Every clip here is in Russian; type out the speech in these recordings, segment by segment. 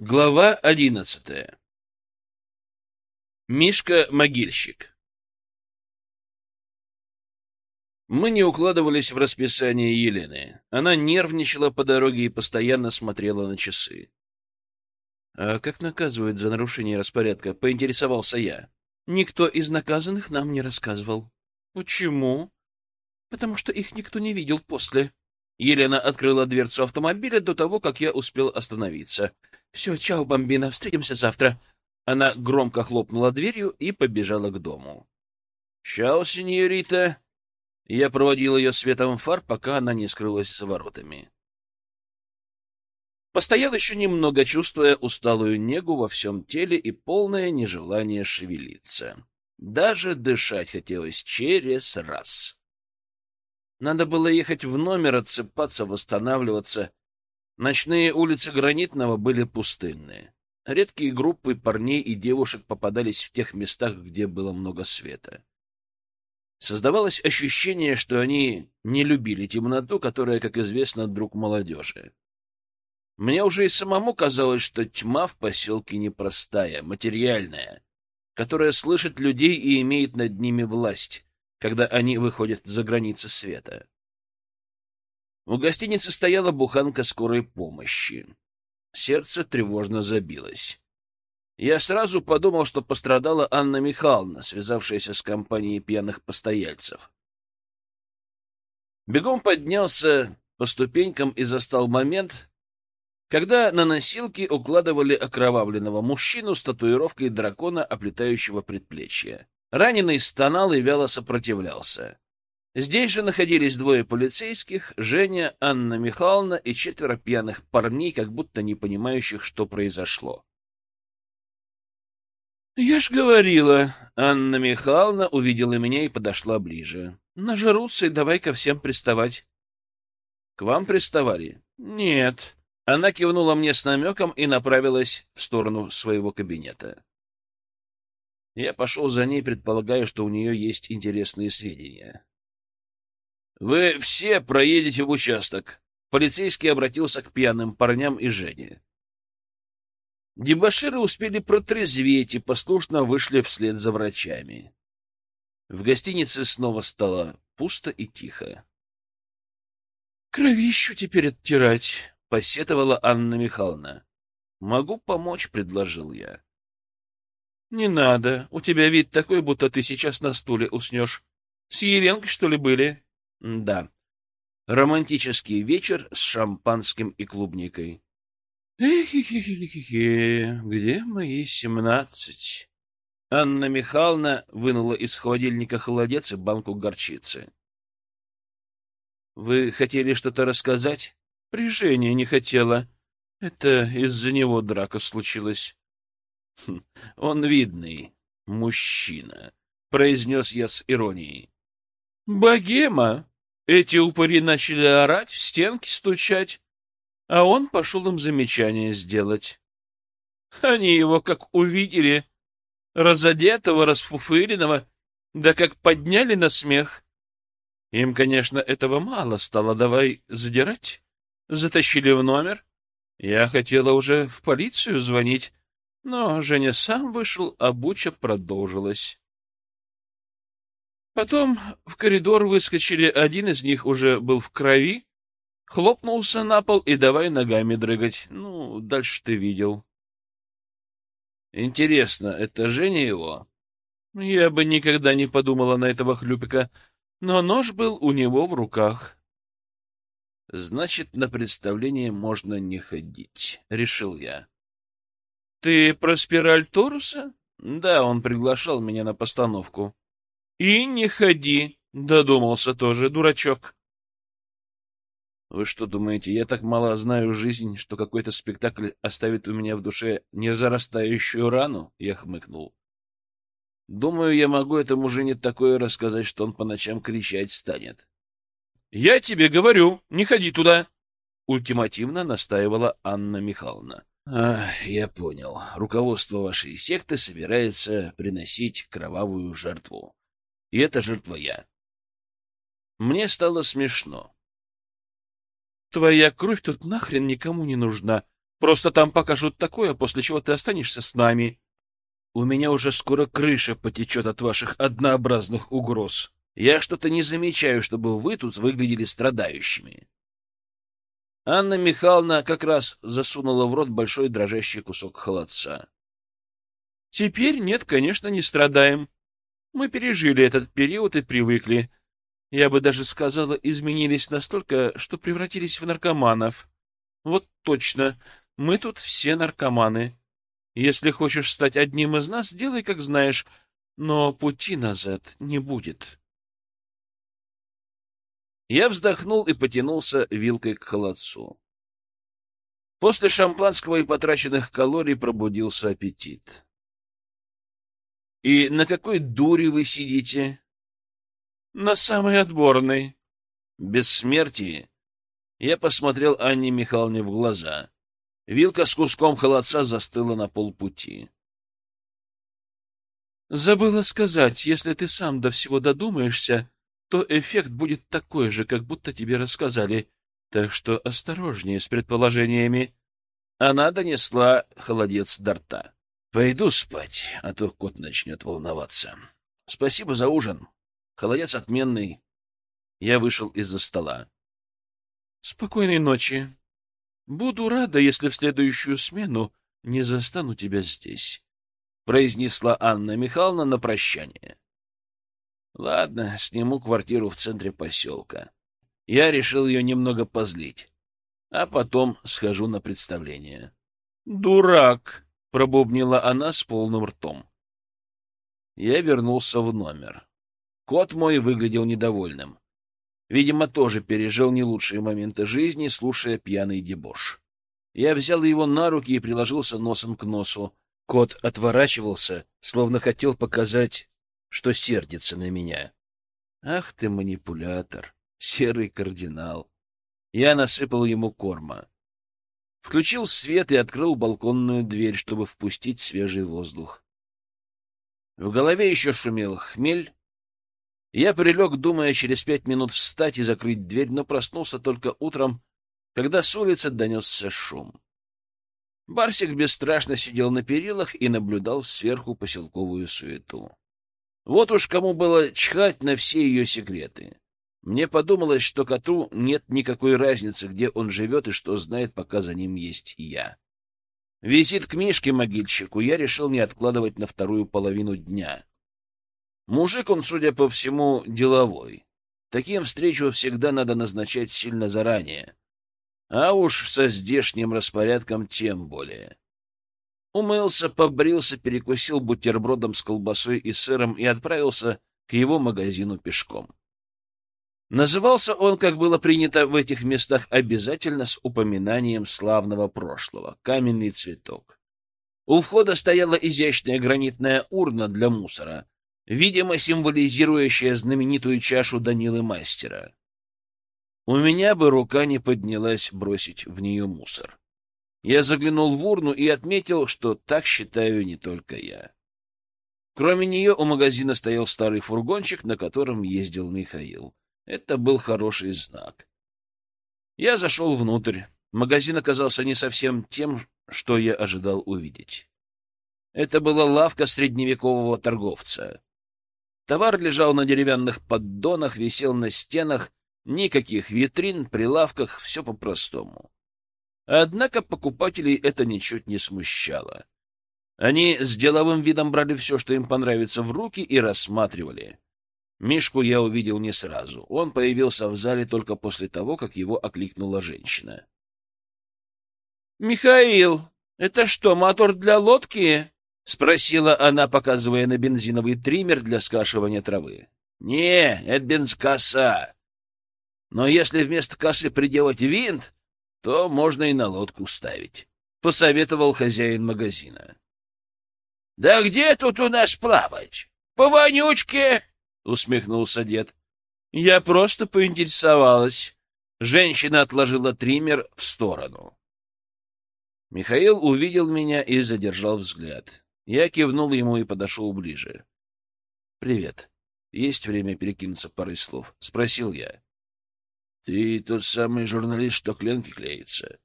Глава одиннадцатая. Мишка-могильщик. Мы не укладывались в расписание Елены. Она нервничала по дороге и постоянно смотрела на часы. «А как наказывают за нарушение распорядка?» — поинтересовался я. «Никто из наказанных нам не рассказывал». «Почему?» «Потому что их никто не видел после». Елена открыла дверцу автомобиля до того, как я успел остановиться — все, чао, бомбина, встретимся завтра. Она громко хлопнула дверью и побежала к дому. Чао, сеньорита. Я проводил ее светом фар, пока она не скрылась за воротами. Постоял еще немного, чувствуя усталую негу во всем теле и полное нежелание шевелиться. Даже дышать хотелось через раз. Надо было ехать в номер, отсыпаться, восстанавливаться — Ночные улицы Гранитного были пустынные. Редкие группы парней и девушек попадались в тех местах, где было много света. Создавалось ощущение, что они не любили темноту, которая, как известно, друг молодежи. Мне уже и самому казалось, что тьма в поселке непростая, материальная, которая слышит людей и имеет над ними власть, когда они выходят за границы света. У гостиницы стояла буханка скорой помощи. Сердце тревожно забилось. Я сразу подумал, что пострадала Анна Михайловна, связавшаяся с компанией пьяных постояльцев. Бегом поднялся по ступенькам и застал момент, когда на носилки укладывали окровавленного мужчину с татуировкой дракона, оплетающего предплечье. Раненый стонал и вяло сопротивлялся. Здесь же находились двое полицейских, Женя, Анна Михайловна и четверо пьяных парней, как будто не понимающих, что произошло. «Я ж говорила!» Анна Михайловна увидела меня и подошла ближе. «Нажрутся и давай ко всем приставать». «К вам приставали?» «Нет». Она кивнула мне с намеком и направилась в сторону своего кабинета. Я пошел за ней, предполагая, что у нее есть интересные сведения. Вы все проедете в участок. Полицейский обратился к пьяным парням и Жене. Дебоширы успели протрезветь и послушно вышли вслед за врачами. В гостинице снова стало пусто и тихо. «Кровищу теперь оттирать», — посетовала Анна Михайловна. «Могу помочь», — предложил я. «Не надо. У тебя вид такой, будто ты сейчас на стуле уснешь. С Еленкой, что ли, были?» Да. Романтический вечер с шампанским и клубникой. Эхе-хе-хе-хе, где мои семнадцать? Анна Михайловна вынула из холодильника холодец и банку горчицы. Вы хотели что-то рассказать? Прижение не хотела. Это из-за него драка случилась. Хм, он видный мужчина, произнес я с иронией. Богема! Эти упыри начали орать, в стенки стучать, а он пошел им замечание сделать. Они его как увидели, разодетого, расфуфыренного, да как подняли на смех. Им, конечно, этого мало стало, давай задирать. Затащили в номер. Я хотела уже в полицию звонить, но Женя сам вышел, а буча продолжилась. Потом в коридор выскочили, один из них уже был в крови, хлопнулся на пол и давай ногами дрыгать. Ну, дальше ты видел. Интересно, это Женя его? Я бы никогда не подумала на этого хлюпика, но нож был у него в руках. Значит, на представление можно не ходить, решил я. Ты про спираль Торуса? Да, он приглашал меня на постановку. И не ходи, додумался тоже, дурачок. Вы что думаете, я так мало знаю жизнь, что какой-то спектакль оставит у меня в душе незарастающую рану? Я хмыкнул. Думаю, я могу этому жене такое рассказать, что он по ночам кричать станет. Я тебе говорю, не ходи туда, ультимативно настаивала Анна Михайловна. Я понял. Руководство вашей секты собирается приносить кровавую жертву. И это жертва я. Мне стало смешно. Твоя кровь тут нахрен никому не нужна. Просто там покажут такое, после чего ты останешься с нами. У меня уже скоро крыша потечет от ваших однообразных угроз. Я что-то не замечаю, чтобы вы тут выглядели страдающими. Анна Михайловна как раз засунула в рот большой дрожащий кусок холодца. Теперь нет, конечно, не страдаем. Мы пережили этот период и привыкли. Я бы даже сказала, изменились настолько, что превратились в наркоманов. Вот точно, мы тут все наркоманы. Если хочешь стать одним из нас, делай, как знаешь, но пути назад не будет. Я вздохнул и потянулся вилкой к холодцу. После шампанского и потраченных калорий пробудился аппетит. «И на какой дуре вы сидите?» «На самой отборной». «Бессмертие?» Я посмотрел Анне Михайловне в глаза. Вилка с куском холодца застыла на полпути. «Забыла сказать, если ты сам до всего додумаешься, то эффект будет такой же, как будто тебе рассказали. Так что осторожнее с предположениями. Она донесла холодец до рта. Пойду спать, а то кот начнет волноваться. Спасибо за ужин. Холодец отменный. Я вышел из-за стола. Спокойной ночи. Буду рада, если в следующую смену не застану тебя здесь, произнесла Анна Михайловна на прощание. Ладно, сниму квартиру в центре поселка. Я решил ее немного позлить, а потом схожу на представление. «Дурак!» — пробубнила она с полным ртом. Я вернулся в номер. Кот мой выглядел недовольным. Видимо, тоже пережил не лучшие моменты жизни, слушая пьяный дебош. Я взял его на руки и приложился носом к носу. Кот отворачивался, словно хотел показать что сердится на меня. Ах ты манипулятор, серый кардинал. Я насыпал ему корма. Включил свет и открыл балконную дверь, чтобы впустить свежий воздух. В голове еще шумел хмель. Я прилег, думая через пять минут встать и закрыть дверь, но проснулся только утром, когда с улицы донесся шум. Барсик бесстрашно сидел на перилах и наблюдал сверху поселковую суету. Вот уж кому было чхать на все ее секреты. Мне подумалось, что коту нет никакой разницы, где он живет и что знает, пока за ним есть я. Визит к Мишке-могильщику я решил не откладывать на вторую половину дня. Мужик он, судя по всему, деловой. Таким встречу всегда надо назначать сильно заранее. А уж со здешним распорядком тем более. Умылся, побрился, перекусил бутербродом с колбасой и сыром и отправился к его магазину пешком. Назывался он, как было принято в этих местах, обязательно с упоминанием славного прошлого — каменный цветок. У входа стояла изящная гранитная урна для мусора, видимо, символизирующая знаменитую чашу Данилы Мастера. У меня бы рука не поднялась бросить в нее мусор. Я заглянул в урну и отметил, что так считаю не только я. Кроме нее у магазина стоял старый фургончик, на котором ездил Михаил. Это был хороший знак. Я зашел внутрь. Магазин оказался не совсем тем, что я ожидал увидеть. Это была лавка средневекового торговца. Товар лежал на деревянных поддонах, висел на стенах, никаких витрин, прилавках, все по-простому. Однако покупателей это ничуть не смущало. Они с деловым видом брали все, что им понравится, в руки и рассматривали. Мишку я увидел не сразу. Он появился в зале только после того, как его окликнула женщина. — Михаил, это что, мотор для лодки? — спросила она, показывая на бензиновый триммер для скашивания травы. — Не, это бензкоса. Но если вместо косы приделать винт, то можно и на лодку ставить, — посоветовал хозяин магазина. — Да где тут у нас плавать? По вонючке? — усмехнулся дед. — Я просто поинтересовалась. Женщина отложила триммер в сторону. Михаил увидел меня и задержал взгляд. Я кивнул ему и подошел ближе. — Привет. Есть время перекинуться парой слов? — спросил я. Ты тот самый журналист, что кленки клеится.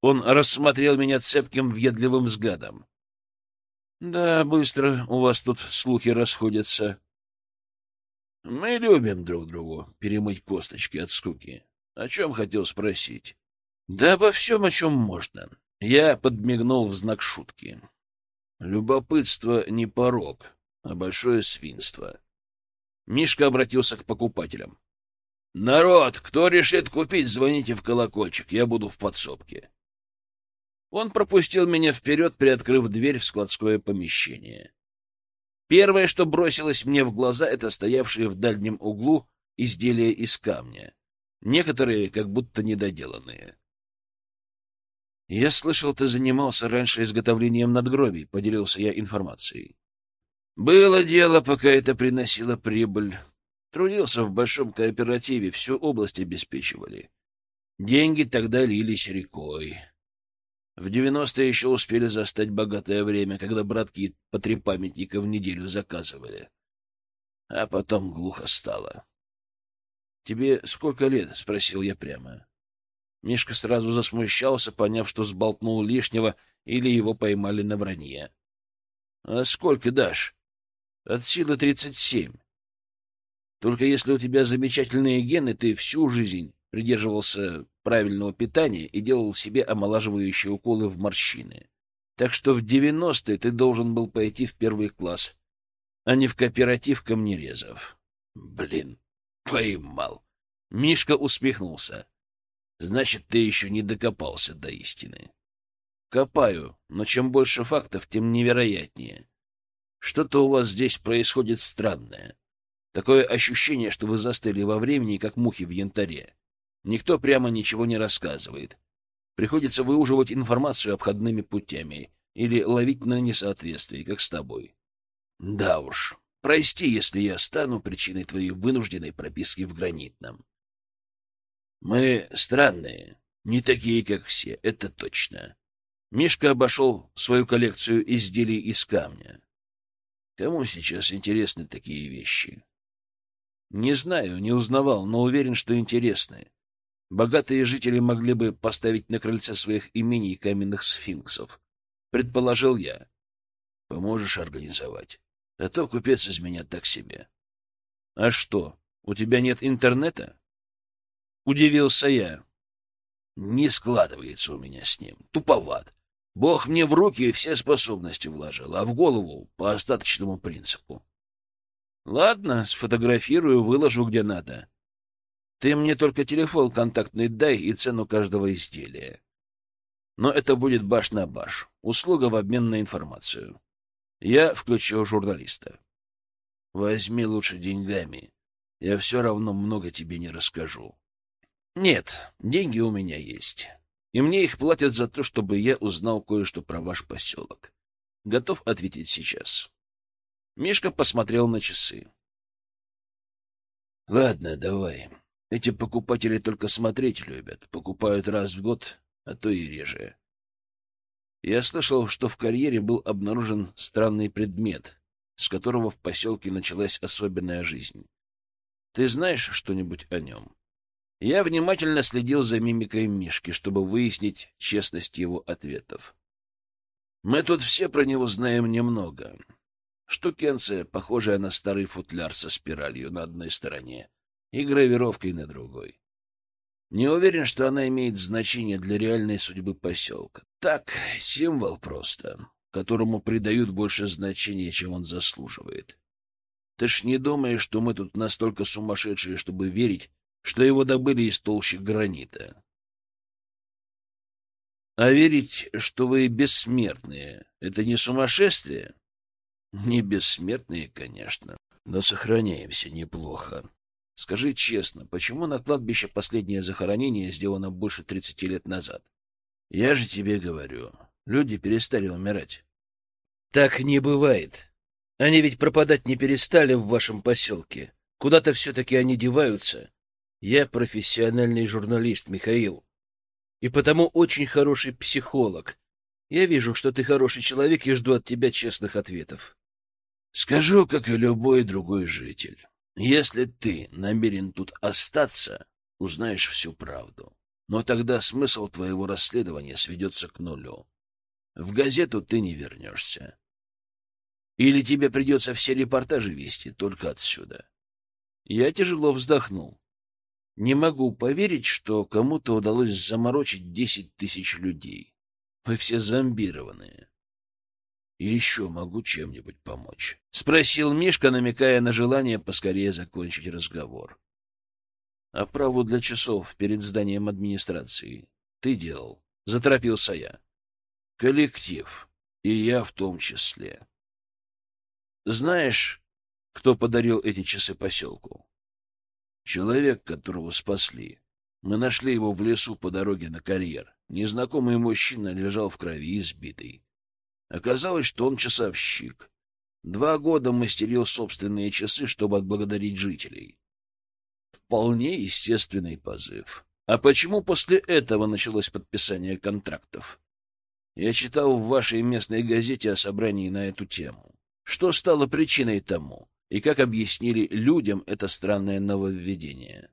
Он рассмотрел меня цепким, въедливым взглядом. Да, быстро у вас тут слухи расходятся. Мы любим друг другу перемыть косточки от скуки. О чем хотел спросить? Да обо всем, о чем можно. Я подмигнул в знак шутки. Любопытство не порог, а большое свинство. Мишка обратился к покупателям. «Народ, кто решит купить, звоните в колокольчик, я буду в подсобке». Он пропустил меня вперед, приоткрыв дверь в складское помещение. Первое, что бросилось мне в глаза, это стоявшие в дальнем углу изделия из камня, некоторые как будто недоделанные. «Я слышал, ты занимался раньше изготовлением надгробий», — поделился я информацией. «Было дело, пока это приносило прибыль. Трудился в большом кооперативе, всю область обеспечивали. Деньги тогда лились рекой. В девяностые еще успели застать богатое время, когда братки по три памятника в неделю заказывали. А потом глухо стало. — Тебе сколько лет? — спросил я прямо. Мишка сразу засмущался, поняв, что сболтнул лишнего или его поймали на вранье. — А сколько дашь? — От силы тридцать семь. Только если у тебя замечательные гены, ты всю жизнь придерживался правильного питания и делал себе омолаживающие уколы в морщины. Так что в девяностые ты должен был пойти в первый класс, а не в кооператив камнерезов. Блин, поймал. Мишка усмехнулся. Значит, ты еще не докопался до истины. Копаю, но чем больше фактов, тем невероятнее. Что-то у вас здесь происходит странное. Такое ощущение, что вы застыли во времени, как мухи в янтаре. Никто прямо ничего не рассказывает. Приходится выуживать информацию обходными путями или ловить на несоответствие, как с тобой. Да уж, прости, если я стану причиной твоей вынужденной прописки в гранитном. Мы странные, не такие, как все, это точно. Мишка обошел свою коллекцию изделий из камня. Кому сейчас интересны такие вещи? Не знаю, не узнавал, но уверен, что интересны. Богатые жители могли бы поставить на крыльце своих имений каменных сфинксов. Предположил я. Поможешь организовать? А то купец из меня так себе. А что, у тебя нет интернета? Удивился я. Не складывается у меня с ним. Туповат. Бог мне в руки все способности вложил, а в голову по остаточному принципу. Ладно, сфотографирую, выложу где надо. Ты мне только телефон контактный дай и цену каждого изделия. Но это будет баш на баш. Услуга в обмен на информацию. Я включил журналиста. Возьми лучше деньгами. Я все равно много тебе не расскажу. Нет, деньги у меня есть. И мне их платят за то, чтобы я узнал кое-что про ваш поселок. Готов ответить сейчас. Мишка посмотрел на часы. Ладно, давай. Эти покупатели только смотреть любят, покупают раз в год, а то и реже. Я слышал, что в карьере был обнаружен странный предмет, с которого в поселке началась особенная жизнь. Ты знаешь что-нибудь о нем? Я внимательно следил за мимикой Мишки, чтобы выяснить честность его ответов. Мы тут все про него знаем немного. Штукенция, похожая на старый футляр со спиралью на одной стороне, и гравировкой на другой. Не уверен, что она имеет значение для реальной судьбы поселка. Так, символ просто, которому придают больше значения, чем он заслуживает. Ты ж не думаешь, что мы тут настолько сумасшедшие, чтобы верить, что его добыли из толщи гранита? А верить, что вы бессмертные, это не сумасшествие? Не бессмертные, конечно, но сохраняемся неплохо. Скажи честно, почему на кладбище последнее захоронение сделано больше тридцати лет назад? Я же тебе говорю, люди перестали умирать. Так не бывает. Они ведь пропадать не перестали в вашем поселке. Куда-то все-таки они деваются. Я профессиональный журналист, Михаил. И потому очень хороший психолог. Я вижу, что ты хороший человек и жду от тебя честных ответов. Скажу, как и любой другой житель. Если ты намерен тут остаться, узнаешь всю правду. Но тогда смысл твоего расследования сведется к нулю. В газету ты не вернешься. Или тебе придется все репортажи вести только отсюда. Я тяжело вздохнул. Не могу поверить, что кому-то удалось заморочить десять тысяч людей. Мы все зомбированные. Еще могу чем-нибудь помочь? — спросил Мишка, намекая на желание поскорее закончить разговор. — Оправу для часов перед зданием администрации. Ты делал. Заторопился я. — Коллектив. И я в том числе. Знаешь, кто подарил эти часы поселку? Человек, которого спасли. Мы нашли его в лесу по дороге на карьер. Незнакомый мужчина лежал в крови, избитый. Оказалось, что он часовщик. Два года мастерил собственные часы, чтобы отблагодарить жителей. Вполне естественный позыв. А почему после этого началось подписание контрактов? Я читал в вашей местной газете о собрании на эту тему. Что стало причиной тому? И как объяснили людям это странное нововведение?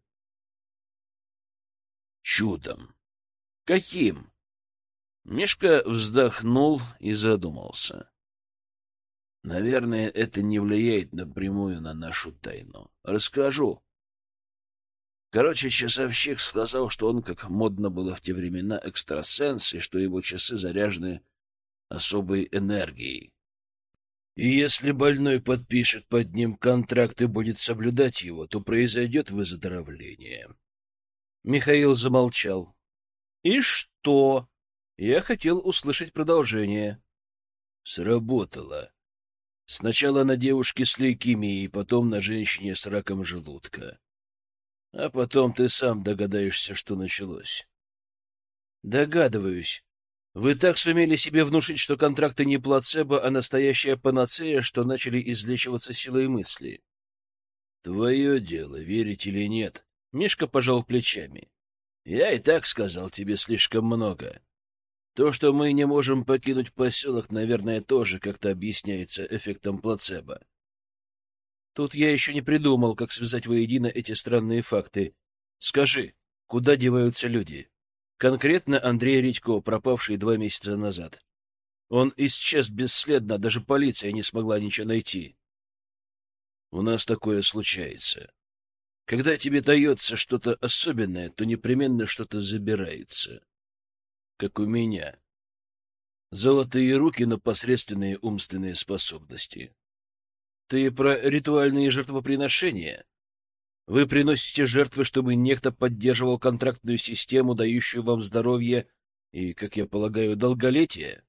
Чудом. Каким? Мишка вздохнул и задумался. Наверное, это не влияет напрямую на нашу тайну. Расскажу. Короче, часовщик сказал, что он, как модно было в те времена, экстрасенс, и что его часы заряжены особой энергией. И если больной подпишет под ним контракт и будет соблюдать его, то произойдет выздоровление. Михаил замолчал. — И что? Я хотел услышать продолжение. Сработало. Сначала на девушке с лейкемией, потом на женщине с раком желудка. А потом ты сам догадаешься, что началось. Догадываюсь. Вы так сумели себе внушить, что контракты не плацебо, а настоящая панацея, что начали излечиваться силой мысли. Твое дело, верить или нет. Мишка пожал плечами. Я и так сказал тебе слишком много. То, что мы не можем покинуть поселок, наверное, тоже как-то объясняется эффектом плацебо. Тут я еще не придумал, как связать воедино эти странные факты. Скажи, куда деваются люди? Конкретно Андрей Редько, пропавший два месяца назад. Он исчез бесследно, даже полиция не смогла ничего найти. У нас такое случается. Когда тебе дается что-то особенное, то непременно что-то забирается как у меня. Золотые руки, но посредственные умственные способности. Ты про ритуальные жертвоприношения? Вы приносите жертвы, чтобы некто поддерживал контрактную систему, дающую вам здоровье и, как я полагаю, долголетие?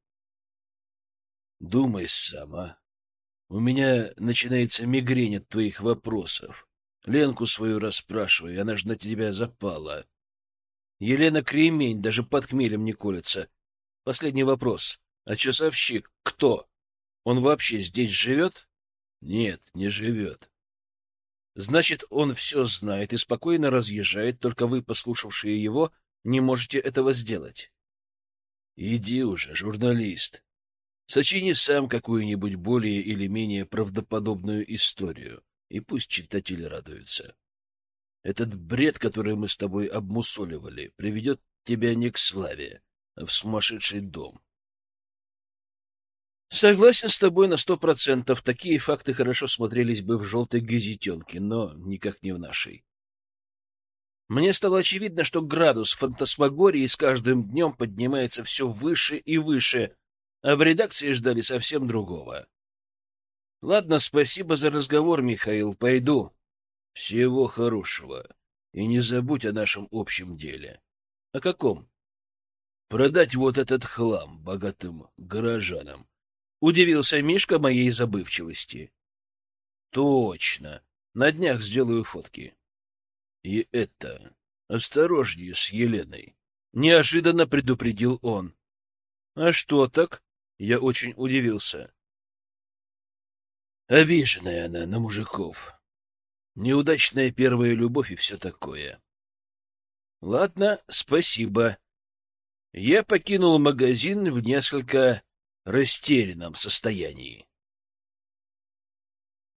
Думай сама. У меня начинается мигрень от твоих вопросов. Ленку свою расспрашивай, она же на тебя запала. Елена Кремень даже под хмелем не колется. Последний вопрос. А часовщик кто? Он вообще здесь живет? Нет, не живет. Значит, он все знает и спокойно разъезжает, только вы, послушавшие его, не можете этого сделать. Иди уже, журналист. Сочини сам какую-нибудь более или менее правдоподобную историю, и пусть читатели радуются. Этот бред, который мы с тобой обмусоливали, приведет тебя не к славе, а в сумасшедший дом. Согласен с тобой на сто процентов. Такие факты хорошо смотрелись бы в желтой газетенке, но никак не в нашей. Мне стало очевидно, что градус фантасмагории с каждым днем поднимается все выше и выше, а в редакции ждали совсем другого. Ладно, спасибо за разговор, Михаил, пойду. Всего хорошего. И не забудь о нашем общем деле. О каком? Продать вот этот хлам богатым горожанам. Удивился Мишка моей забывчивости. Точно. На днях сделаю фотки. И это... Осторожнее с Еленой. Неожиданно предупредил он. А что так? Я очень удивился. Обиженная она на мужиков неудачная первая любовь и все такое. Ладно, спасибо. Я покинул магазин в несколько растерянном состоянии.